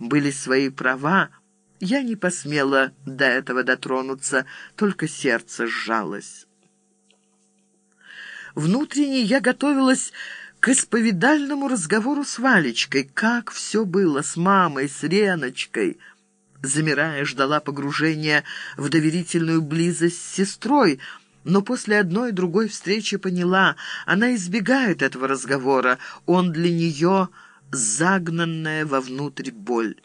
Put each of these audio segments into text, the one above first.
были свои права, я не посмела до этого дотронуться, только сердце сжалось. Внутренне я готовилась к исповедальному разговору с Валечкой. Как все было с мамой, с Реночкой. Замирая, ждала погружения в доверительную близость с сестрой, но после одной и другой встречи поняла, она избегает этого разговора, он для нее загнанная вовнутрь боль.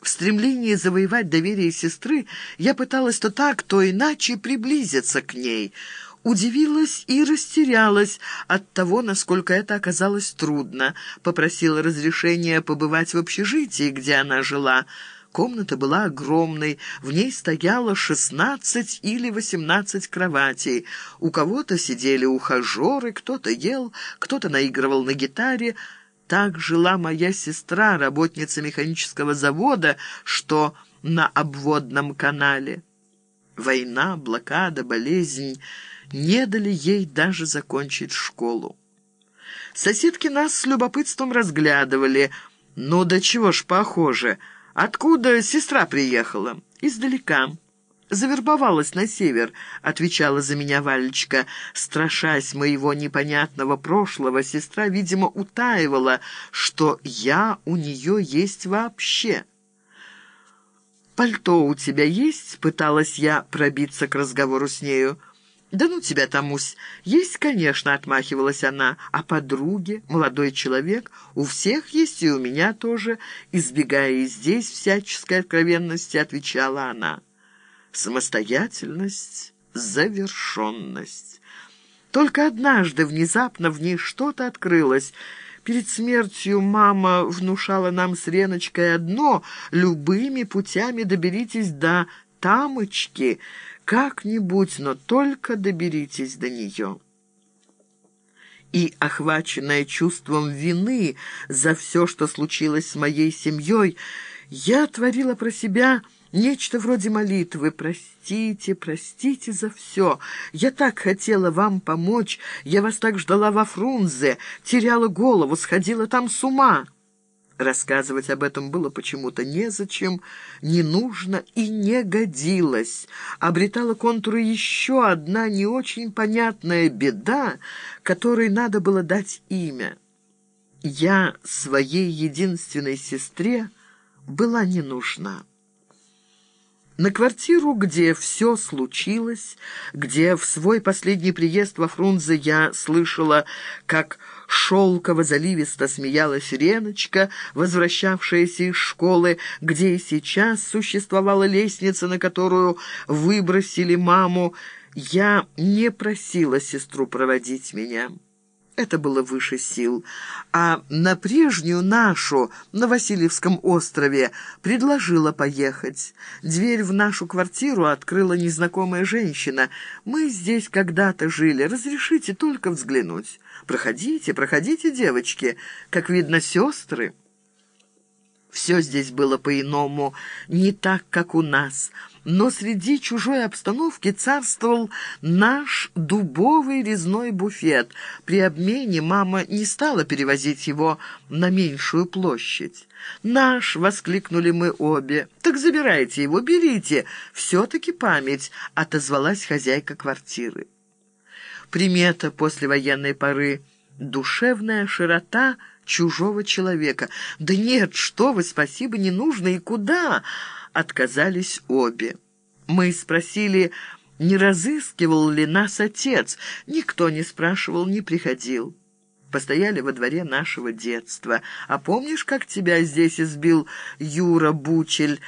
В стремлении завоевать доверие сестры я пыталась то так, то иначе приблизиться к ней — удивилась и растерялась от того, насколько это оказалось трудно. Попросила разрешения побывать в общежитии, где она жила. Комната была огромной, в ней стояло шестнадцать или восемнадцать кроватей. У кого-то сидели ухажеры, кто-то ел, кто-то наигрывал на гитаре. Так жила моя сестра, работница механического завода, что на обводном канале. Война, блокада, болезнь не дали ей даже закончить школу. Соседки нас с любопытством разглядывали. «Ну, да чего ж похоже. Откуда сестра приехала?» «Издалека». «Завербовалась на север», — отвечала за меня Валечка. Страшась моего непонятного прошлого, сестра, видимо, утаивала, что я у нее есть вообще. «Пальто у тебя есть?» — пыталась я пробиться к разговору с нею. «Да ну тебя, Тамусь! Есть, конечно», — отмахивалась она. «А подруги, молодой человек, у всех есть и у меня тоже», — избегая и здесь всяческой откровенности, отвечала она. «Самостоятельность, завершенность». Только однажды внезапно в ней что-то открылось. Перед смертью мама внушала нам с Реночкой одно — любыми путями доберитесь до Тамочки — как-нибудь, но только доберитесь до нее. И, охваченная чувством вины за все, что случилось с моей семьей, я творила про себя нечто вроде молитвы «Простите, простите за все. Я так хотела вам помочь, я вас так ждала во Фрунзе, теряла голову, сходила там с ума». Рассказывать об этом было почему-то незачем, не нужно и не годилось. Обретала контуры еще одна не очень понятная беда, которой надо было дать имя. Я своей единственной сестре была не нужна. На квартиру, где все случилось, где в свой последний приезд во Фрунзе я слышала, как шелково-заливисто смеялась Реночка, возвращавшаяся из школы, где и сейчас существовала лестница, на которую выбросили маму, я не просила сестру проводить меня. Это было выше сил. А на прежнюю нашу, на Васильевском острове, предложила поехать. Дверь в нашу квартиру открыла незнакомая женщина. «Мы здесь когда-то жили. Разрешите только взглянуть. Проходите, проходите, девочки. Как видно, сестры». Все здесь было по-иному, не так, как у нас — но среди чужой обстановки царствовал наш дубовый резной буфет. При обмене мама не стала перевозить его на меньшую площадь. «Наш!» — воскликнули мы обе. «Так забирайте его, берите! Все-таки память!» — отозвалась хозяйка квартиры. Примета после военной поры — душевная широта чужого человека. «Да нет, что вы, спасибо, не нужно, и куда?» отказались обе. Мы спросили, не разыскивал ли нас отец. Никто не спрашивал, не приходил. Постояли во дворе нашего детства. А помнишь, как тебя здесь избил Юра Бучель,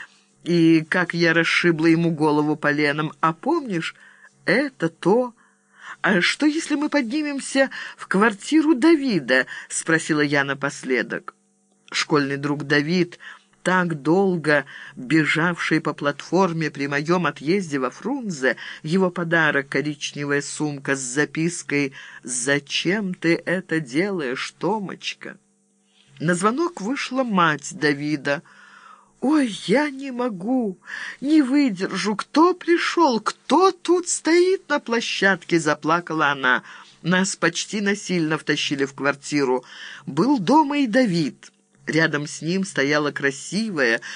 и как я расшибла ему голову поленом? А помнишь, это то... «А что, если мы поднимемся в квартиру Давида?» — спросила я напоследок. Школьный друг Давид так долго бежавший по платформе при моем отъезде во Фрунзе, его подарок — коричневая сумка с запиской «Зачем ты это делаешь, Томочка?» На звонок вышла мать Давида. «Ой, я не могу, не выдержу. Кто пришел? Кто тут стоит на площадке?» — заплакала она. Нас почти насильно втащили в квартиру. Был дома и Давид. Рядом с ним стояла красивая,